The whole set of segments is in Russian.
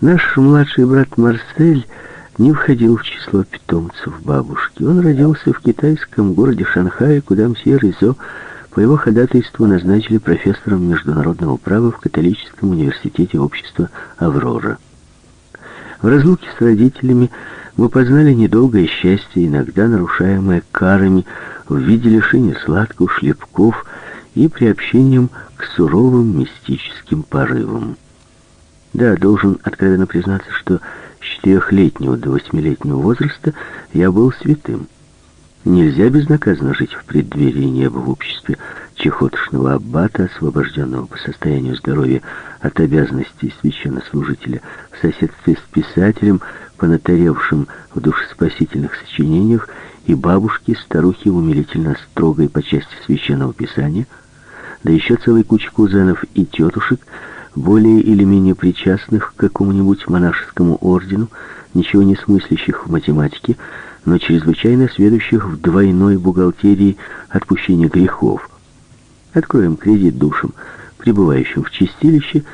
Наш младший брат Марсель не входил в число питомцев бабушки. Он родился в китайском городе Шанхае, куда мсье Ризо по его ходатайству назначили профессором международного права в католическом университете общества «Аврора». В разлуке с родителями мы познали недолгое счастье, иногда нарушаемое карами в виде лишения сладких шлепков и приобщением к суровым мистическим порывам. Да, должен откровенно признаться, что с четырехлетнего до восьмилетнего возраста я был святым. Нельзя безнаказанно жить в преддверии неба в обществе чехотошного аббата, освобожденного по состоянию здоровья от обязанностей священнослужителя, в соседстве с писателем, понатаревшим в душеспасительных сочинениях, и бабушки, старухи умилительно строгой по части священного писания, да еще целой кучи кузенов и тетушек, более или менее причастных к какому-нибудь монашескому ордену, ничего не смыслящих в математике, но чрезвычайно сведущих в двойной бухгалтерии отпущения грехов. Откроем кредит душам, пребывающим в чистилище,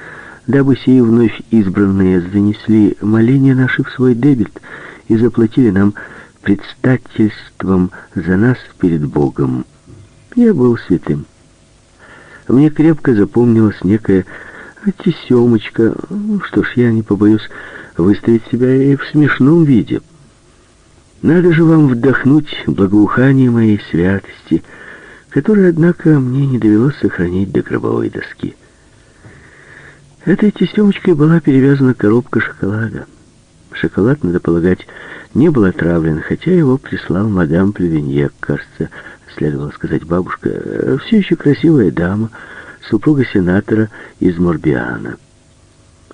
дабы сии вновь избранные занесли моления наши в свой дебет и заплатили нам предстательством за нас перед Богом. Я был святым. Мне крепко запомнилась некая тесемочка. Ну, что ж, я не побоюсь выставить себя и в смешном виде. Надо же вам вдохнуть благоухание моей святости, которое, однако, мне не довелось сохранить до гробовой доски. Этой тесемочкой была перевязана коробка шоколада. Шоколад, надо полагать, не был отравлен, хотя его прислал мадам Плевиньек, кажется, следовало сказать бабушка, все еще красивая дама, супруга сенатора из Морбиана.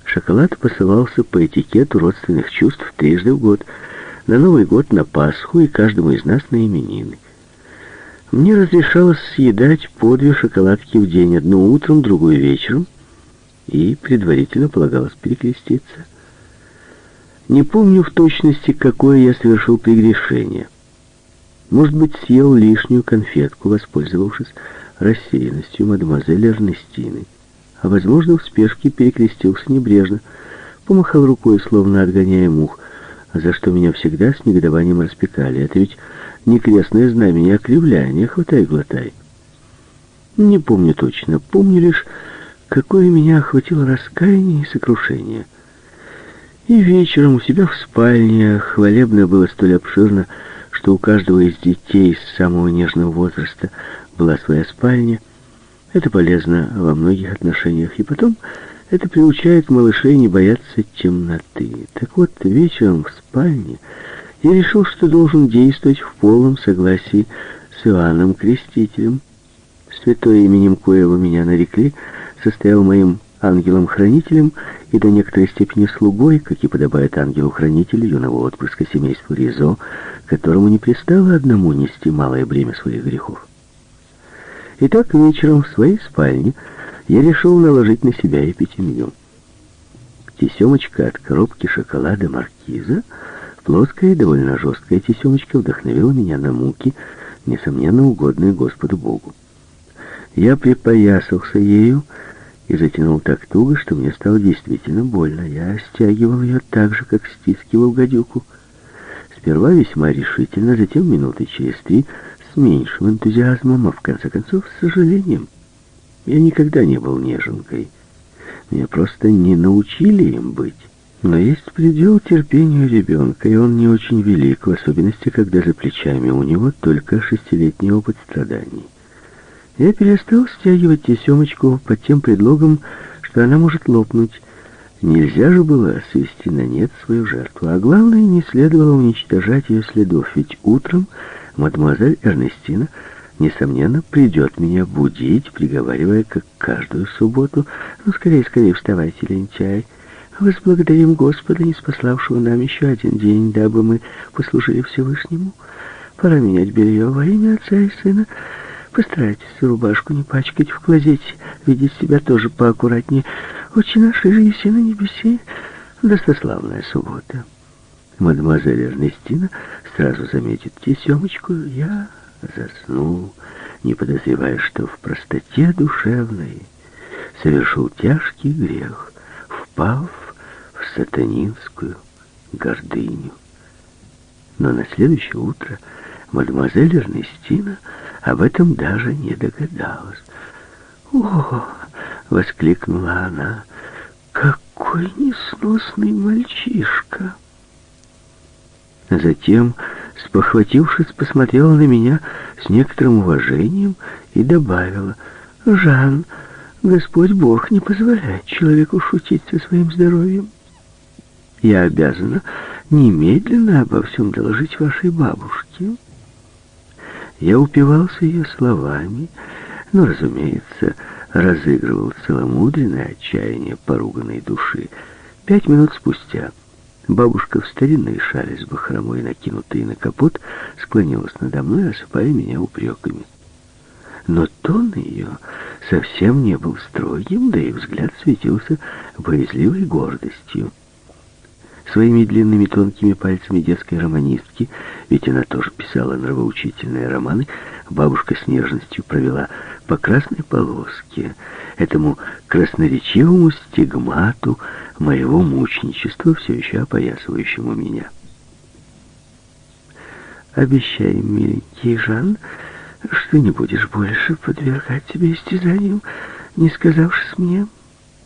Шоколад посылался по этикету родственных чувств трижды в год, на Новый год, на Пасху и каждому из нас на именины. Мне разрешалось съедать по две шоколадки в день, одну утром, другую вечером, и предварительно полагалось перекреститься. Не помню в точности, какое я совершил прегрешение. Может быть, съел лишнюю конфетку, воспользовавшись рассеянностью мадемуазель Эрнестины, а, возможно, в спешке перекрестился небрежно, помахал рукой, словно отгоняя мух, за что меня всегда с негодованием распекали. Это ведь не крестное знамение, а кривляние, хватай-глотай. Не помню точно, помню лишь, какое меня охватило раскаяние и сокрушение. И вечером у себя в спальне хвалебно было столь обширно, что у каждого из детей с самого нежного возраста была своя спальня. Это полезно во многих отношениях. И потом это приучает малышей не бояться темноты. Так вот, вечером в спальне я решил, что должен действовать в полном согласии с Иоанном Крестителем. Святой именем коего меня нарекли, состоял моим ангелом-хранителем и до некоторой степени слугой, как и подобает ангелу-хранителю юного отпрыска семейства Ризо, которому не пристало одному нести малое бремя своих грехов. Итак, вечером в своей спальне я решил наложить на себя эпитемию. Тесемочка от коробки шоколада маркиза, плоская и довольно жесткая тесемочка, вдохновила меня на муки, несомненно угодные Господу Богу. Я припоясался ею и затянул так туго, что мне стало действительно больно. Я стягивал ее так же, как стискивал гадюку. Сперва весьма решительно, затем минуты через три с меньшим энтузиазмом, а в конце концов с сожалением. Я никогда не был неженкой. Меня просто не научили им быть. Но есть предел терпению ребенка, и он не очень велик, в особенности, когда за плечами у него только шестилетний опыт страданий. Я перестал стягивать тесемочку под тем предлогом, что она может лопнуть. Нельзя же было свести на нет свою жертву, а главное, не следовало уничтожать ее следов, ведь утром мадемуазель Эрнестина, несомненно, придет меня будить, приговаривая, как каждую субботу, «Ну, скорее, скорее вставайте, лентяй!» Возблагодарим Господа, не спаславшего нам еще один день, дабы мы послужили Всевышнему. Пора менять белье во имя Отца и Сына. Постарайтесь рубашку не пачкать в клозете, видеть себя тоже поаккуратнее. Отче наш, и еси на небесе, достославная суббота. Мадемуазель Эрнестина сразу заметит тесемочку. Я заснул, не подозревая, что в простоте душевной совершил тяжкий грех, впав в сатанинскую гордыню. Но на следующее утро мадемуазель Эрнестина об этом даже не догадалась. «О!» — воскликнула она. «Какой несносный мальчишка!» Затем, спохватившись, посмотрела на меня с некоторым уважением и добавила, «Жан, Господь Бог не позволяет человеку шутить со своим здоровьем. Я обязана немедленно обо всем доложить вашей бабушке». Я упивался ее словами, но, разумеется, разыгрывал целомудренное отчаяние поруганной души. Пять минут спустя бабушка в старинной шале с бахромой, накинутой на капот, склонилась надо мной, осыпая меня упреками. Но тон ее совсем не был строгим, да и взгляд светился боязливой гордостью. Своими длинными тонкими пальцами детской романистки, ведь она тоже писала нравоучительные романы, бабушка с нежностью провела по красной полоске, этому красноречивому стигмату моего мученичества, все еще опоясывающему меня. Обещай, миленький Жан, что не будешь больше подвергать себя истязаниям, не сказавшись мне.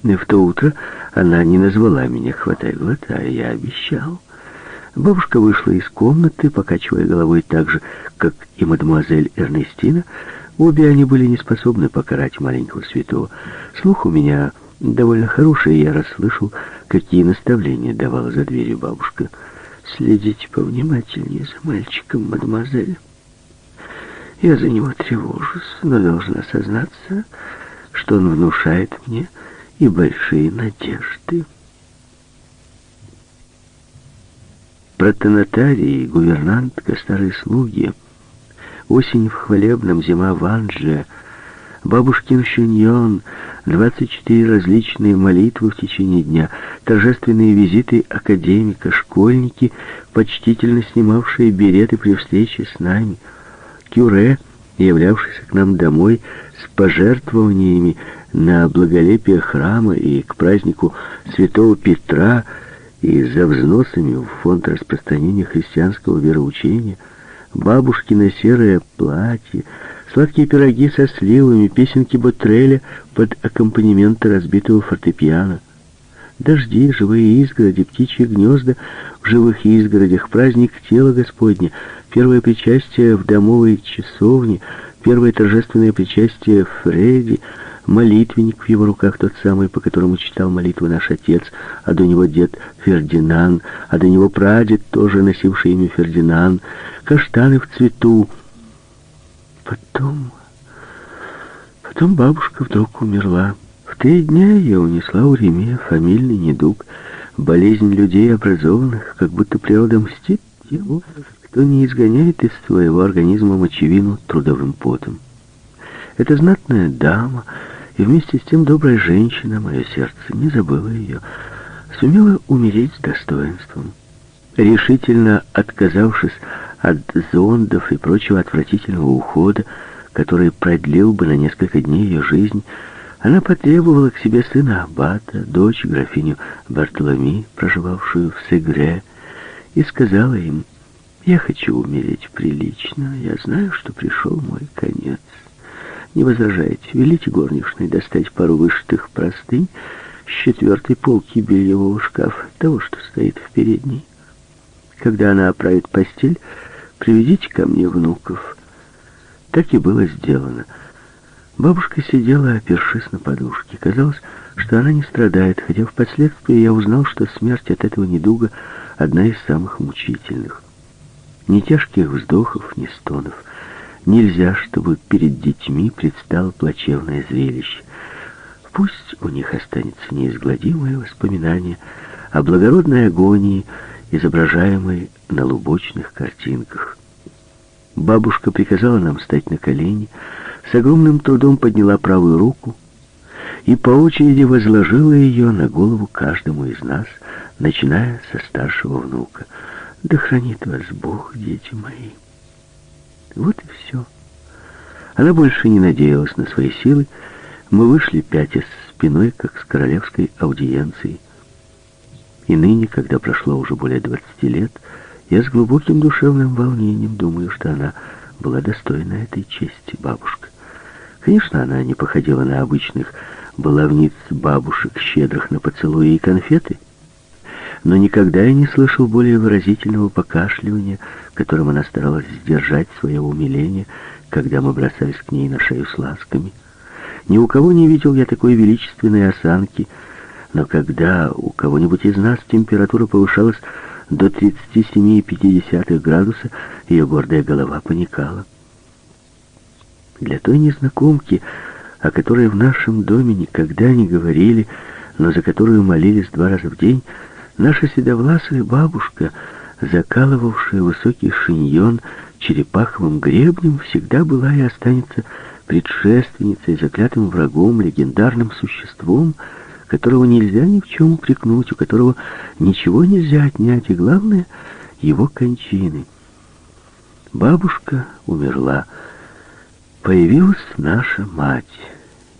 И в то утро она не назвала меня «хватай, глотай», я обещал. Бабушка вышла из комнаты, покачивая головой так же, как и мадемуазель Эрнестина. Обе они были не способны покарать маленького святого. Слух у меня довольно хороший, и я расслышал, какие наставления давала за дверью бабушка. «Следите повнимательнее за мальчиком, мадемуазель. Я за него тревожусь, но должна сознаться, что он внушает мне и большие надежды». Протонотарий, гувернантка, старые слуги, осень в хвалебном, зима в Анже, бабушкин шиньон, 24 различные молитвы в течение дня, торжественные визиты академика, школьники, почтительно снимавшие береты при встрече с нами, кюре, являвшийся к нам домой с пожертвованиями на благолепие храма и к празднику святого Петра, и за взносами в фонд распространения христианского вероучения, бабушкино серое платье, сладкие пироги со сливами, песенки Ботреля под аккомпанемент разбитого фортепиано, дожди, живые изгороди, птичьи гнезда в живых изгородях, праздник тела Господня, первое причастие в домовой часовне, первое торжественное причастие Фредди, молитвенник в его руках, тот самый, по которому читал молитву наш отец, а до него дед Фердинанд, а до него прадед, тоже носивший имя Фердинанд, каштаны в цвету. Потом... Потом бабушка вдруг умерла. В три дня ее унесла Уремия фамильный недуг, болезнь людей образованных, как будто природа мстит тем, кто не изгоняет из своего организма мочевину трудовым потом. Эта знатная дама и вместе с тем добрая женщина, мое сердце не забыла ее, сумела умереть с достоинством. Решительно отказавшись от зондов и прочего отвратительного ухода, который продлил бы на несколько дней ее жизнь, она потребовала к себе сына Аббата, дочь графиню Бартоломи, проживавшую в Сегре, и сказала им, «Я хочу умереть прилично, я знаю, что пришел мой конец». Не возражайте, велите горничной достать пару вышитых простынь с четвертой полки бельевого шкафа, того, что стоит в передней. Когда она оправит постель, приведите ко мне внуков. Так и было сделано. Бабушка сидела, опершись на подушке. Казалось, что она не страдает, хотя впоследствии я узнал, что смерть от этого недуга одна из самых мучительных. Ни тяжких вздохов, ни стонов — Нельзя, чтобы перед детьми предстало плачевное зрелище. Пусть у них останется неизгладимое воспоминание о благородной агонии, изображаемой на лубочных картинках. Бабушка приказала нам встать на колени, с огромным трудом подняла правую руку и по очереди возложила ее на голову каждому из нас, начиная со старшего внука. «Да хранит вас Бог, дети мои!» Вот и все. Она больше не надеялась на свои силы. Мы вышли пятясь спиной, как с королевской аудиенцией. И ныне, когда прошло уже более 20 лет, я с глубоким душевным волнением думаю, что она была достойна этой чести, бабушка. Конечно, она не походила на обычных баловниц бабушек, щедрых на поцелуи и конфеты, но никогда я не слышал более выразительного покашливания, которым она старалась сдержать свое умиление, когда мы бросались к ней на шею с ласками. Ни у кого не видел я такой величественной осанки, но когда у кого-нибудь из нас температура повышалась до 37,5 градуса, ее гордая голова паникала. Для той незнакомки, о которой в нашем доме никогда не говорили, но за которую молились два раза в день, наша седовласая бабушка, закалывавшая высокий шиньон черепаховым гребнем, всегда была и останется предшественницей, заклятым врагом, легендарным существом, которого нельзя ни в чем упрекнуть, у которого ничего нельзя отнять, и главное — его кончины. Бабушка умерла, появилась наша мать,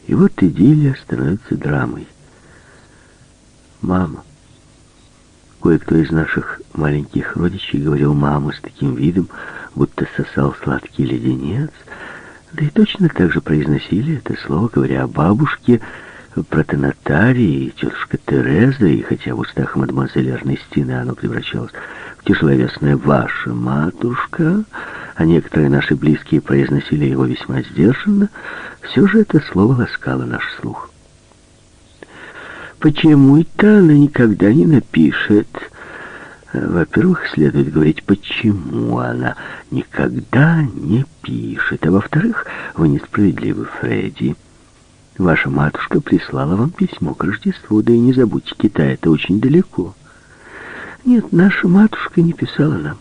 и вот идиллия становится драмой. Мама. Кое-кто из наших маленьких родичей говорил «мама» с таким видом, будто сосал сладкий леденец, да и точно так же произносили это слово, говоря о бабушке, протонотарии, тетушка Тереза, и хотя в устах мадемуазель Эрнестины оно превращалось в тяжеловесное «ваша матушка», а некоторые наши близкие произносили его весьма сдержанно, все же это слово ласкало наш слух. Почему это она никогда не напишет? Во-первых, следует говорить, почему она никогда не пишет, а во-вторых, вы несправедливы, Фредди. Ваша матушка прислала вам письмо к Рождеству, да и не забудьте, Китай это очень далеко. Нет, наша матушка не писала нам.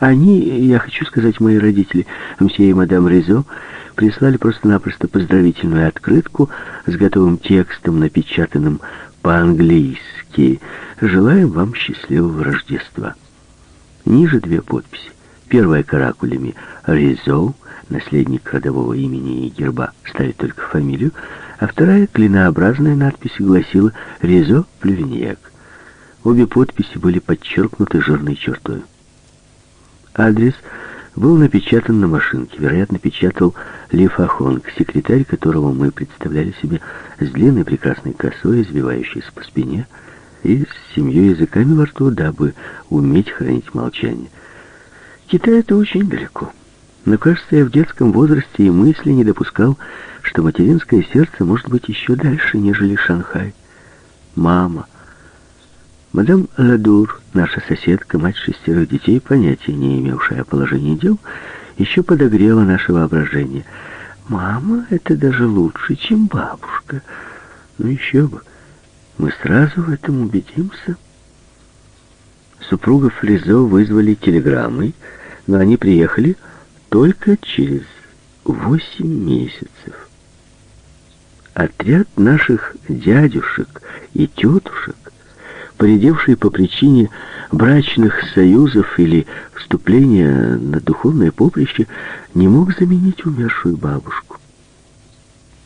Они, я хочу сказать, мои родители, мсье и мадам Резо, прислали просто-напросто поздравительную открытку с готовым текстом, напечатанным по-английски. Желаем вам счастливого Рождества. Ниже две подписи. Первая каракулями «Резо», наследник родового имени и герба, ставит только фамилию, а вторая клинообразная надпись гласила «Резо Плювиньяк». Обе подписи были подчеркнуты жирной чертой. Адрес был напечатан на машинке, вероятно, печатал Ли Фахонг, секретарь которого мы представляли себе с длинной прекрасной косой, извивающейся по спине, и с семью языками во рту, дабы уметь хранить молчание. Китай это очень далеко. Но, кажется, я в детском возрасте и мысли не допускал, что материнское сердце может быть еще дальше, нежели Шанхай. Мама. Мадам Ладур, наша соседка, мать шестерых детей, понятия не имевшая о положении дел, еще подогрела наше воображение. Мама — это даже лучше, чем бабушка. Ну еще бы, мы сразу в этом убедимся. Супругов Ризо вызвали телеграммой, но они приехали только через восемь месяцев. Отряд наших дядюшек и тетушек, поредевший по причине брачных союзов или вступления на духовное поприще, не мог заменить умершую бабушку.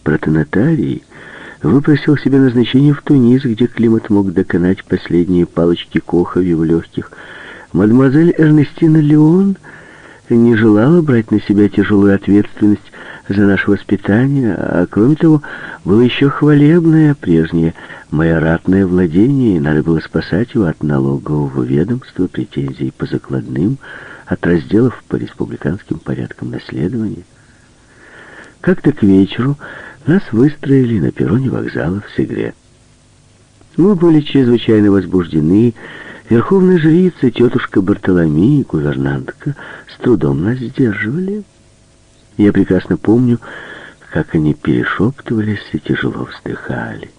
Протонотарий выпросил себе назначение в Тунис, где климат мог доконать последние палочки Коха в легких. Мадемуазель Эрнестина Леон — не желала брать на себя тяжелую ответственность за наше воспитание, а кроме того, было еще хвалебное прежнее майоратное владение, и надо было спасать его от налогового ведомства, претензий по закладным, от разделов по республиканским порядкам наследования. Как-то к вечеру нас выстроили на перроне вокзала в Сегре. Мы были чрезвычайно возбуждены, Верховная жрица, тетушка Бартоломи и гувернантка с трудом нас сдерживали. Я прекрасно помню, как они перешептывались и тяжело вздыхали.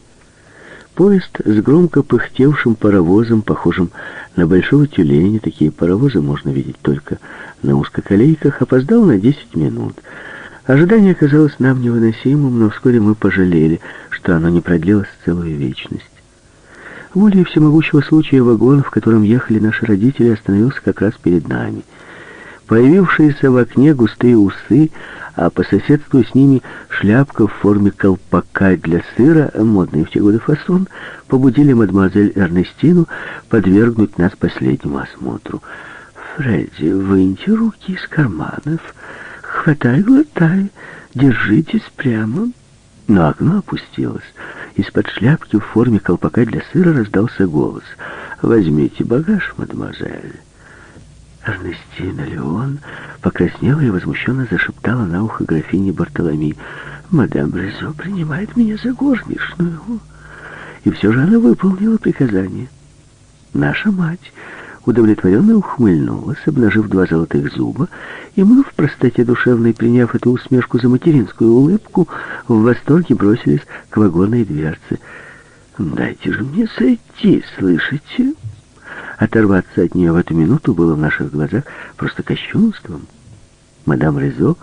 Поезд с громко пыхтевшим паровозом, похожим на большого тюленя, такие паровозы можно видеть только на узкоколейках, опоздал на 10 минут. Ожидание оказалось нам невыносимым, но вскоре мы пожалели, что оно не продлилось целую вечность. Волей всемогущего случая вагон, в котором ехали наши родители, остановился как раз перед нами. Появившиеся в окне густые усы, а по соседству с ними шляпка в форме колпака для сыра, модный в те годы фасон, побудили мадемуазель Эрнестину подвергнуть нас последнему осмотру. «Фредди, выньте руки из карманов, хватай, глотай, держитесь прямо». Но окно опустилось. Из-под шляпки в форме колпака для сыра раздался голос. «Возьмите багаж, мадемуазель». Эрнестина Леон покраснела и возмущенно зашептала на ухо графине Бартоломи. «Мадам Брезо принимает меня за горничную». И все же она выполнила приказание. Наша мать удовлетворенно ухмыльнулась, обнажив два золотых зуба, и мы, в простоте душевной, приняв эту усмешку за материнскую улыбку, в восторге бросились к вагонной дверце. «Дайте же мне сойти, слышите?» Оторваться от нее в эту минуту было в наших глазах просто кощунством. Мадам Резо,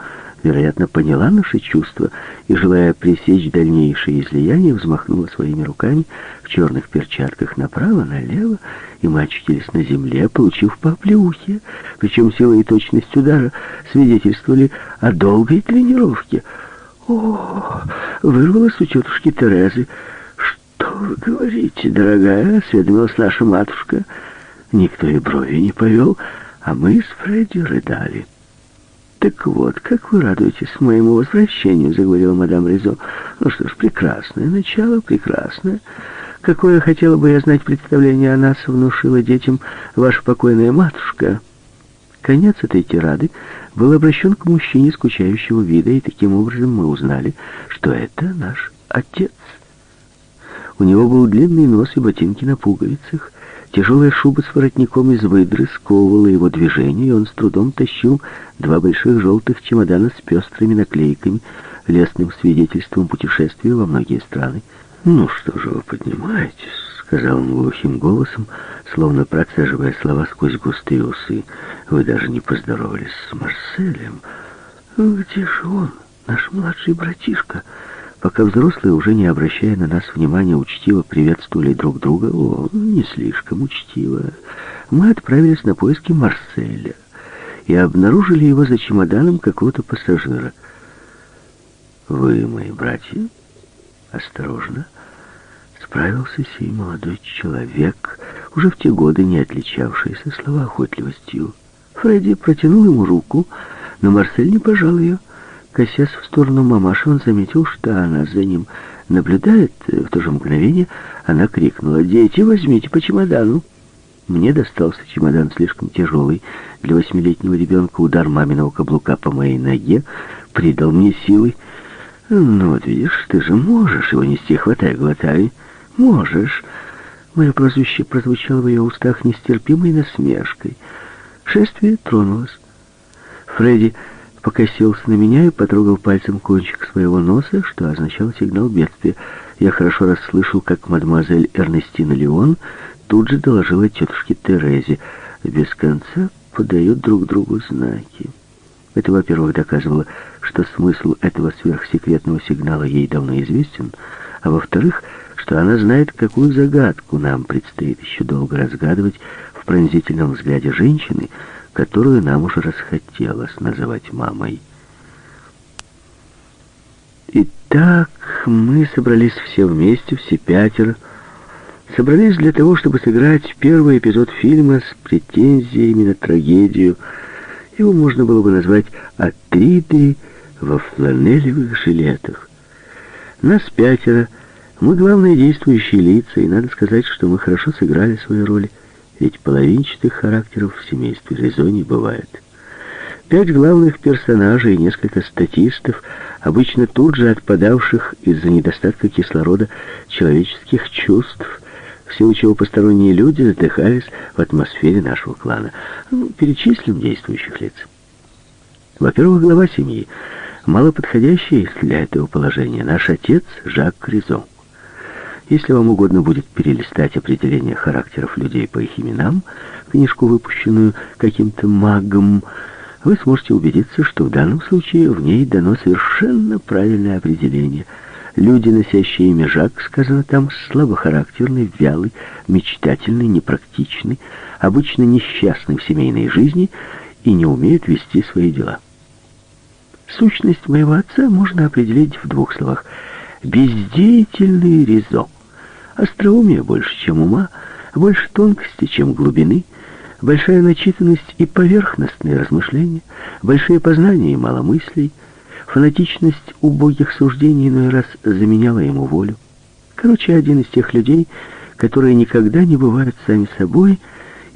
вероятно, поняла наши чувства и, желая пресечь дальнейшее излияние, взмахнула своими руками в черных перчатках направо, налево, и мы очутились на земле, получив по оплеухе. Причем сила и точность удара свидетельствовали о долгой тренировке. «О!» — вырвалось у тетушки Терезы. «Что вы говорите, дорогая?» — осведомилась наша матушка — Никто и брови не повел, а мы с Фредди рыдали. «Так вот, как вы радуетесь моему возвращению», — заговорила мадам Ризо. «Ну что ж, прекрасное начало, прекрасное. Какое хотела бы я знать представление о нас внушила детям ваша покойная матушка». Конец этой тирады был обращен к мужчине скучающего вида, и таким образом мы узнали, что это наш отец. У него был длинный нос и ботинки на пуговицах, Тяжелая шуба с воротником из выдры сковывала его движение, и он с трудом тащил два больших желтых чемодана с пестрыми наклейками, лестным свидетельством путешествия во многие страны. «Ну что же вы поднимаетесь?» — сказал он глухим голосом, словно процеживая слова сквозь густые усы. «Вы даже не поздоровались с Марселем. Где же он, наш младший братишка?» Пока взрослые, уже не обращая на нас внимания, учтиво приветствовали друг друга, о, не слишком учтиво, мы отправились на поиски Марселя и обнаружили его за чемоданом какого-то пассажира. «Вы мои братья?» «Осторожно!» Справился сей молодой человек, уже в те годы не отличавшийся словоохотливостью. Фредди протянул ему руку, но Марсель не пожал ее. Косясь в сторону мамаши, он заметил, что она за ним наблюдает. В то же мгновение она крикнула, «Дети, возьмите по чемодану!» Мне достался чемодан слишком тяжелый. Для восьмилетнего ребенка удар маминого каблука по моей ноге придал мне силы. «Ну вот видишь, ты же можешь его нести, хватай, глотай. Можешь!» Мое прозвище прозвучало в ее устах нестерпимой насмешкой. Шествие тронулось. Фредди покосился на меня и потрогал пальцем кончик своего носа, что означало сигнал бедствия. Я хорошо расслышал, как мадемуазель Эрнестина Леон тут же доложила тетушке Терезе. Без конца подают друг другу знаки. Это, во-первых, доказывало, что смысл этого сверхсекретного сигнала ей давно известен, а во-вторых, что она знает, какую загадку нам предстоит еще долго разгадывать в пронзительном взгляде женщины, которую нам уже расхотелось называть мамой. Итак, мы собрались все вместе, все пятеро, собрались для того, чтобы сыграть первый эпизод фильма с претензиями на трагедию. Его можно было бы назвать «Атриды во фланелевых жилетах». Нас пятеро, мы главные действующие лица, и надо сказать, что мы хорошо сыграли свои роли ведь половинчатых характеров в семействе Резо не бывает. Пять главных персонажей и несколько статистов, обычно тут же отпадавших из-за недостатка кислорода человеческих чувств, в силу чего посторонние люди задыхались в атмосфере нашего клана. Ну, перечислим действующих лиц. Во-первых, глава семьи, малоподходящий для этого положения, наш отец Жак Кризо. Если вам угодно будет перелистать определение характеров людей по их именам, книжку, выпущенную каким-то магом, вы сможете убедиться, что в данном случае в ней дано совершенно правильное определение. Люди, носящие имя Жак, сказано там, слабохарактерный, вялый, мечтательный, непрактичный, обычно несчастный в семейной жизни и не умеют вести свои дела. Сущность моего отца можно определить в двух словах. Бездеятельный резо. Остроумие больше, чем ума, больше тонкости, чем глубины, большая начитанность и поверхностные размышления, большие познания и мало мыслей, фанатичность убогих суждений иной раз заменяла ему волю. Короче, один из тех людей, которые никогда не бывают сами собой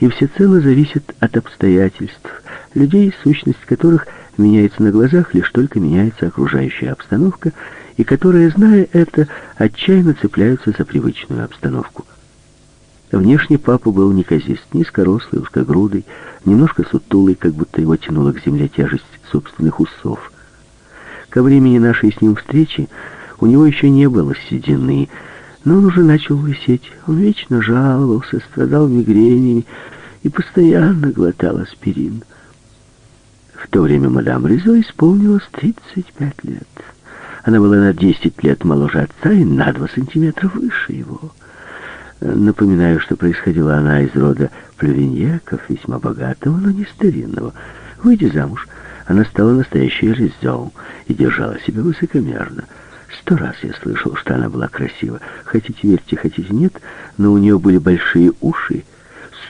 и всецело зависят от обстоятельств, людей, сущность которых меняется на глазах, лишь только меняется окружающая обстановка, и которые, зная это, отчаянно цепляются за привычную обстановку. Внешне папа был неказист, низкорослый, узкогрудый, немножко сутулый, как будто его тянула к земле тяжесть собственных усов. Ко времени нашей с ним встречи у него еще не было седины, но он уже начал высеть. Он вечно жаловался, страдал мигренями и постоянно глотал аспирин. В то время мадам Ризо исполнилось 35 лет. Она была на 10 лет моложе отца и на 2 сантиметра выше его. Напоминаю, что происходила она из рода плювиньяков, весьма богатого, но не старинного. Выйдя замуж, она стала настоящей резём и держала себя высокомерно. Сто раз я слышал, что она была красива. Хотите верьте, хотите нет, но у нее были большие уши,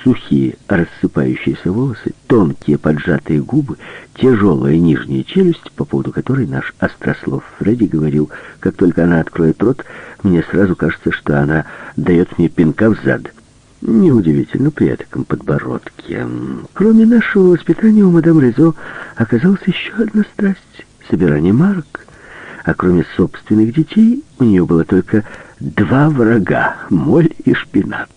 сухие, рассыпающиеся волосы, тонкие поджатые губы, тяжелая нижняя челюсть, по поводу которой наш острослов Фредди говорил, как только она откроет рот, мне сразу кажется, что она дает мне пинка в зад. Неудивительно при этом подбородке. Кроме нашего воспитания у мадам Резо оказалась еще одна страсть — собирание марок. А кроме собственных детей у нее было только два врага — моль и шпинат —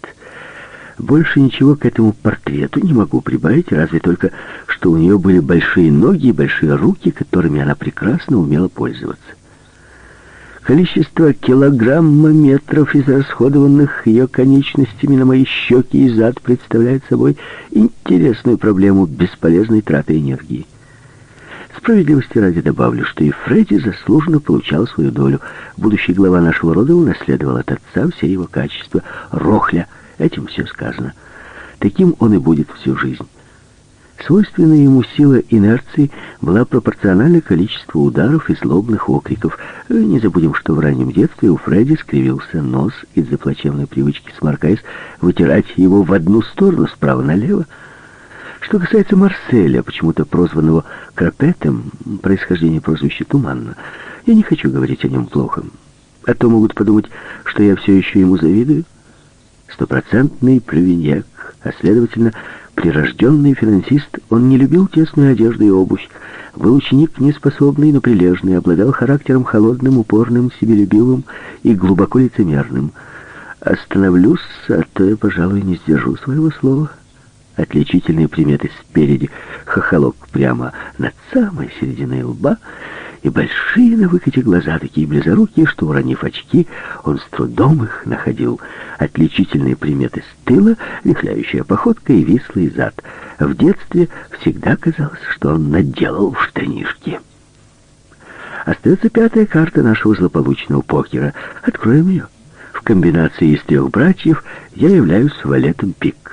больше ничего к этому портрету не могу прибавить, разве только, что у нее были большие ноги и большие руки, которыми она прекрасно умела пользоваться. Количество килограммометров, израсходованных ее конечностями на мои щеки и зад, представляет собой интересную проблему бесполезной траты энергии. Справедливости ради добавлю, что и Фредди заслуженно получал свою долю. Будущий глава нашего рода унаследовал от отца все его качества. Рохля — Этим все сказано. Таким он и будет всю жизнь. Свойственная ему сила инерции была пропорциональна количеству ударов и злобных окриков. Не забудем, что в раннем детстве у Фредди скривился нос из-за плачевной привычки, сморкаясь, вытирать его в одну сторону, справа налево. Что касается Марселя, почему-то прозванного Крапетом, происхождение прозвища туманно, я не хочу говорить о нем плохо. А то могут подумать, что я все еще ему завидую стопроцентный плювиньяк, а следовательно, прирожденный финансист, он не любил тесную одежду и обувь, был ученик неспособный, но прилежный, обладал характером холодным, упорным, себелюбивым и глубоко лицемерным. Остановлюсь, а то я, пожалуй, не сдержу своего слова. Отличительные приметы спереди, хохолок прямо над самой серединой лба — и большие на выкате глаза, такие близорукие, что, уронив очки, он с трудом их находил. Отличительные приметы с тыла, вихляющая походка и вислый зад. В детстве всегда казалось, что он наделал в штанишки. Остается пятая карта нашего злополучного покера. Откроем ее. В комбинации из трех братьев я являюсь валетом пик.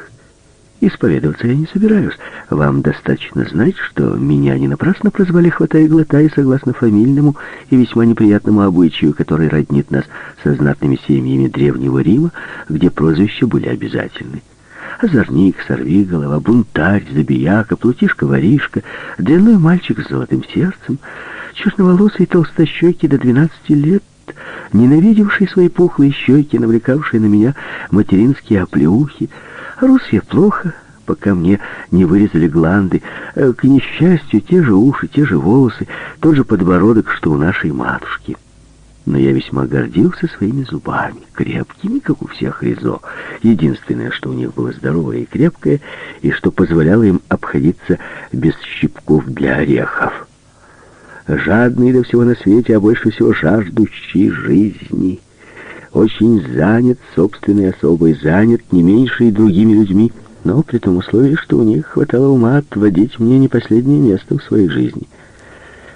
Исповедоваться я не собираюсь. Вам достаточно знать, что меня не напрасно прозвали «хватай-глотай» согласно фамильному и весьма неприятному обычаю, который роднит нас со знатными семьями Древнего Рима, где прозвища были обязательны. Озорник, сорвиголова, бунтарь, забияка, плутишка-воришка, дрянной мальчик с золотым сердцем, черноволосый толстощекий до 12 лет, ненавидевший свои пухлые щеки, навлекавший на меня материнские оплеухи, Рос я плохо, пока мне не вырезали гланды. Э, к несчастью, те же уши, те же волосы, тот же подбородок, что у нашей матушки. Но я весьма гордился своими зубами, крепкими, как у всех Ризо. Единственное, что у них было здоровое и крепкое, и что позволяло им обходиться без щипков для орехов. Жадный до всего на свете, а больше всего жаждущий жизни — очень занят собственной особой, занят не меньше и другими людьми, но при том условии, что у них хватало ума отводить мне не последнее место в своей жизни.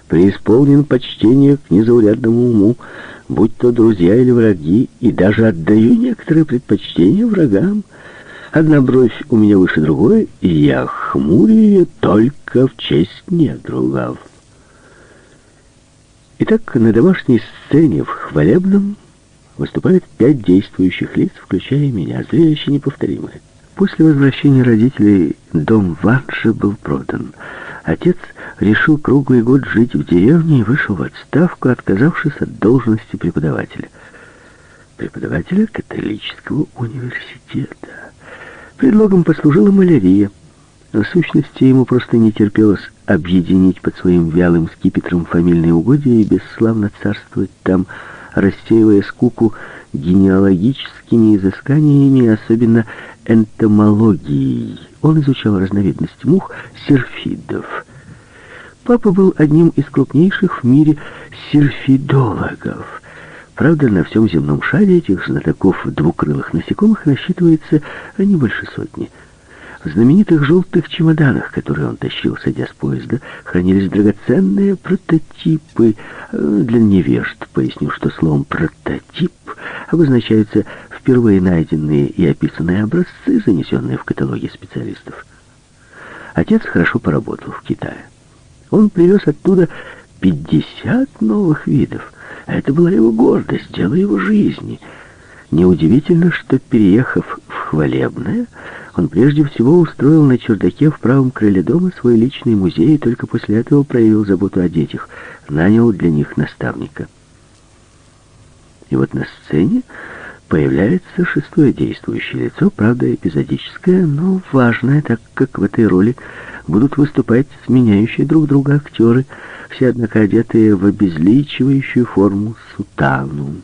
Преисполнен почтение к незаурядному уму, будь то друзья или враги, и даже отдаю некоторые предпочтения врагам. Одна бровь у меня выше другой, и я хмурю ее только в честь недругов. Итак, на домашней сцене в хвалебном выступают пять действующих лиц, включая меня. Зрелище неповторимое. После возвращения родителей дом Ванша был продан. Отец решил круглый год жить в деревне и вышел в отставку, отказавшись от должности преподавателя. Преподавателя католического университета. Предлогом послужила малярия. В сущности, ему просто не терпелось объединить под своим вялым скипетром фамильные угодья и бесславно царствовать там, рассеивая скуку генеалогическими изысканиями, особенно энтомологией. Он изучал разновидность мух серфидов. Папа был одним из крупнейших в мире серфидологов. Правда, на всем земном шаре этих знатоков двукрылых насекомых насчитывается не больше сотни. В знаменитых желтых чемоданах, которые он тащил, садя с поезда, хранились драгоценные прототипы. Для невежд поясню, что словом «прототип» обозначаются впервые найденные и описанные образцы, занесенные в каталоги специалистов. Отец хорошо поработал в Китае. Он привез оттуда 50 новых видов. Это была его гордость, дело его жизни. Неудивительно, что, переехав в Хвалебное, он прежде всего устроил на чердаке в правом крыле дома свой личный музей и только после этого проявил заботу о детях, нанял для них наставника. И вот на сцене появляется шестое действующее лицо, правда эпизодическое, но важное, так как в этой роли будут выступать сменяющие друг друга актеры, все, однако, одетые в обезличивающую форму сутану.